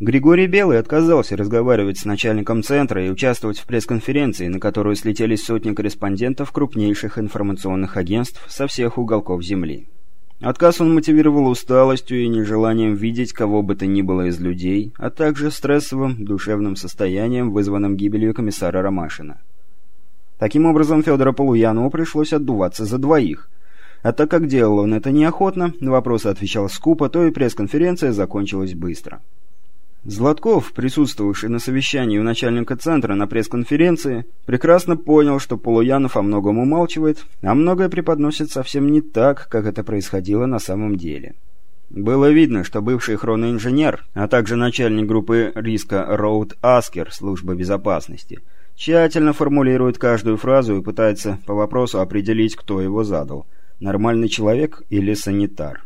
Григорий Белый отказался разговаривать с начальником центра и участвовать в пресс-конференции, на которую слетелись сотни корреспондентов крупнейших информационных агентств со всех уголков Земли. Отказ он мотивировал усталостью и нежеланием видеть кого бы то ни было из людей, а также стрессовым душевным состоянием, вызванным гибелью комиссара Ромашина. Таким образом, Федора Полуянову пришлось отдуваться за двоих. А так как делал он это неохотно, на вопросы отвечал скупо, то и пресс-конференция закончилась быстро. Златков, присутствовавший на совещании у начальника центра на пресс-конференции, прекрасно понял, что Полуянов о многом умалчивает, а многое преподносит совсем не так, как это происходило на самом деле. Было видно, что бывший хроноинженер, а также начальник группы риска Роуд Аскер службы безопасности, тщательно формулирует каждую фразу и пытается по вопросу определить, кто его задал – нормальный человек или санитар.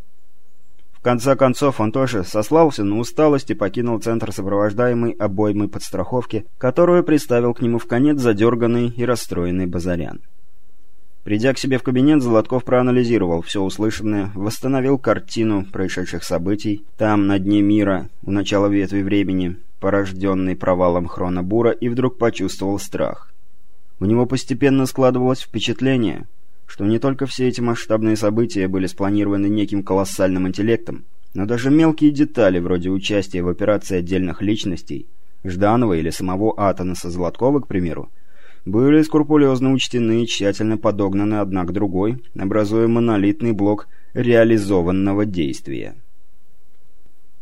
В конце концов, он тоже сослался на усталость и покинул центр сопровождаемый обоймой подстраховки, которую приставил к нему в конец задерганный и расстроенный Базарян. Придя к себе в кабинет, Золотков проанализировал все услышанное, восстановил картину происшедших событий, там, на дне мира, у начала ветви времени, порожденный провалом хронобура, и вдруг почувствовал страх. У него постепенно складывалось впечатление – что не только все эти масштабные события были спланированы неким колоссальным интеллектом, но даже мелкие детали, вроде участия в операции отдельных личностей, Жданова или самого Атанаса Златкова, к примеру, были скрупулезно учтены и тщательно подогнаны одна к другой, образуя монолитный блок реализованного действия.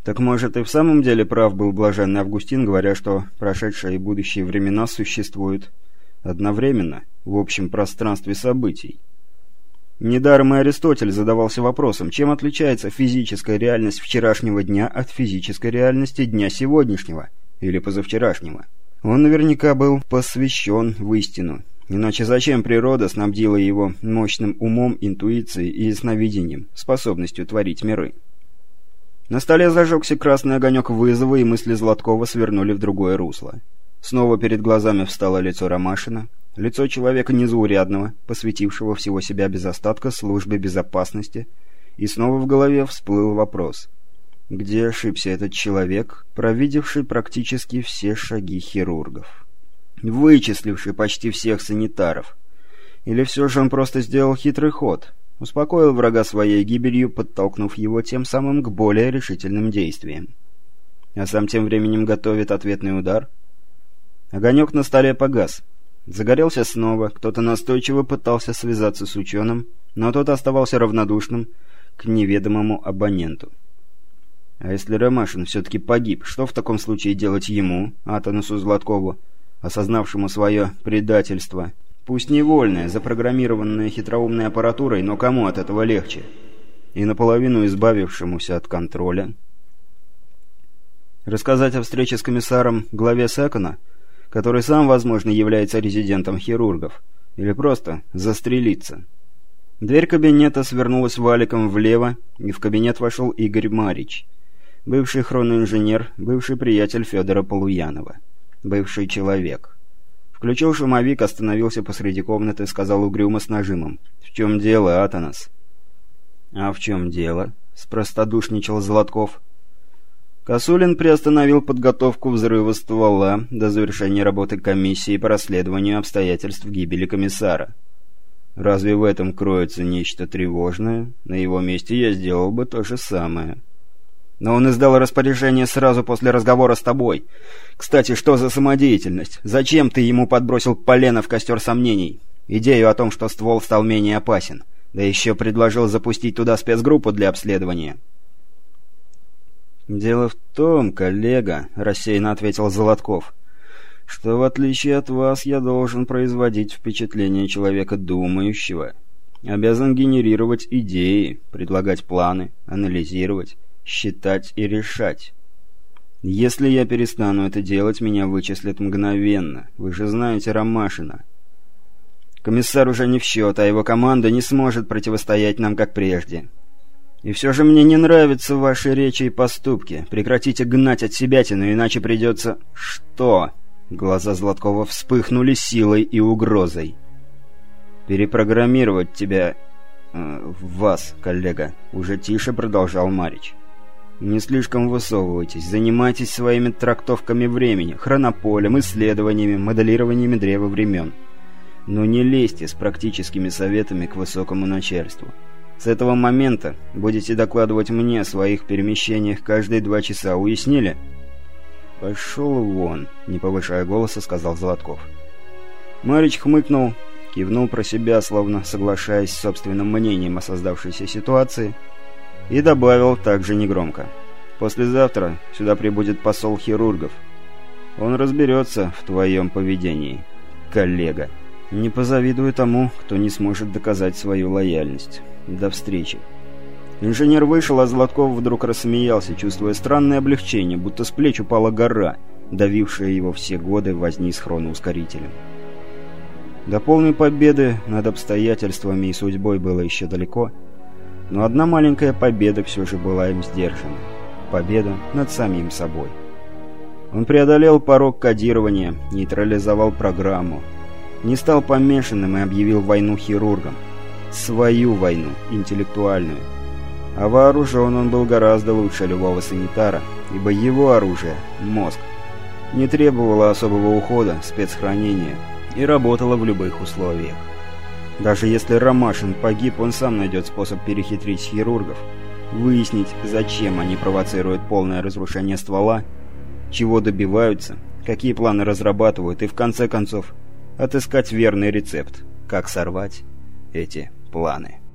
Так может и в самом деле прав был блаженный Августин, говоря, что прошедшие и будущие времена существуют одновременно в общем пространстве событий. Недаром и Аристотель задавался вопросом, чем отличается физическая реальность вчерашнего дня от физической реальности дня сегодняшнего или позавчерашнего. Он наверняка был посвящен в истину. Иначе зачем природа снабдила его мощным умом, интуицией и ясновидением, способностью творить миры? На столе зажегся красный огонек вызова, и мысли Златкова свернули в другое русло. Снова перед глазами встало лицо Ромашина, Лицо человека незаурядного, посвятившего всего себя без остатка службе безопасности, и снова в голове всплыл вопрос. Где ошибся этот человек, провидевший практически все шаги хирургов? Вычисливший почти всех санитаров? Или все же он просто сделал хитрый ход? Успокоил врага своей гибелью, подтолкнув его тем самым к более решительным действиям. А сам тем временем готовит ответный удар? Огонек на столе погас. Загорелся снова, кто-то настойчиво пытался связаться с ученым, но тот оставался равнодушным к неведомому абоненту. А если Ромашин все-таки погиб, что в таком случае делать ему, Атанасу Златкову, осознавшему свое предательство? Пусть невольное, запрограммированное хитроумной аппаратурой, но кому от этого легче? И наполовину избавившемуся от контроля. Рассказать о встрече с комиссаром главе Секона – который сам, возможно, является резидентом хирургов, или просто застрелиться. Дверь кабинета свернулась валиком влево, и в кабинет вошел Игорь Марич, бывший хроноинженер, бывший приятель Федора Полуянова, бывший человек. Включил шумовик, остановился посреди комнаты, сказал угрюмо с нажимом. «В чем дело, Атанас?» «А в чем дело?» — спростодушничал Золотков. Косулин приостановил подготовку взрыва ствола до завершения работы комиссии по расследованию обстоятельств гибели комиссара. Разве в этом кроется нечто тревожное? На его месте я сделал бы то же самое. Но он издал распоряжение сразу после разговора с тобой. Кстати, что за самодеятельность? Зачем ты ему подбросил полено в костер сомнений? Идею о том, что ствол стал менее опасен. Да еще предложил запустить туда спецгруппу для обследования. «Дело в том, коллега», — рассеянно ответил Золотков, «что в отличие от вас я должен производить впечатление человека думающего, обязан генерировать идеи, предлагать планы, анализировать, считать и решать. Если я перестану это делать, меня вычислят мгновенно. Вы же знаете Ромашина». Комиссар уже не в счет, а его команда не сможет противостоять нам, как прежде. И все же мне не нравятся ваши речи и поступки. Прекратите гнать от себя тяну, иначе придется... Что? Глаза Златкова вспыхнули силой и угрозой. Перепрограммировать тебя... Э, вас, коллега. Уже тише продолжал Марич. Не слишком высовывайтесь, занимайтесь своими трактовками времени, хронополем, исследованиями, моделированиями древа времен. Но не лезьте с практическими советами к высокому начальству. С этого момента будете докладывать мне о своих перемещениях каждые два часа, уяснили?» «Пошел вон», — не повышая голоса, сказал Золотков. Марич хмыкнул, кивнул про себя, словно соглашаясь с собственным мнением о создавшейся ситуации, и добавил также негромко. «Послезавтра сюда прибудет посол хирургов. Он разберется в твоем поведении, коллега. Не позавидую тому, кто не сможет доказать свою лояльность». До встречи. Инженер вышел, а Златков вдруг рассмеялся, чувствуя странное облегчение, будто с плеч упала гора, давившая его все годы возни с хроноускорителем. До полной победы над обстоятельствами и судьбой было еще далеко, но одна маленькая победа все же была им сдержана. Победа над самим собой. Он преодолел порог кодирования, нейтрализовал программу, не стал помешанным и объявил войну хирургам свою войну, интеллектуальную. А вооружен он был гораздо лучше любого санитара, ибо его оружие, мозг, не требовало особого ухода, спецхранения и работало в любых условиях. Даже если Ромашин погиб, он сам найдет способ перехитрить хирургов, выяснить, зачем они провоцируют полное разрушение ствола, чего добиваются, какие планы разрабатывают и, в конце концов, отыскать верный рецепт, как сорвать эти планы.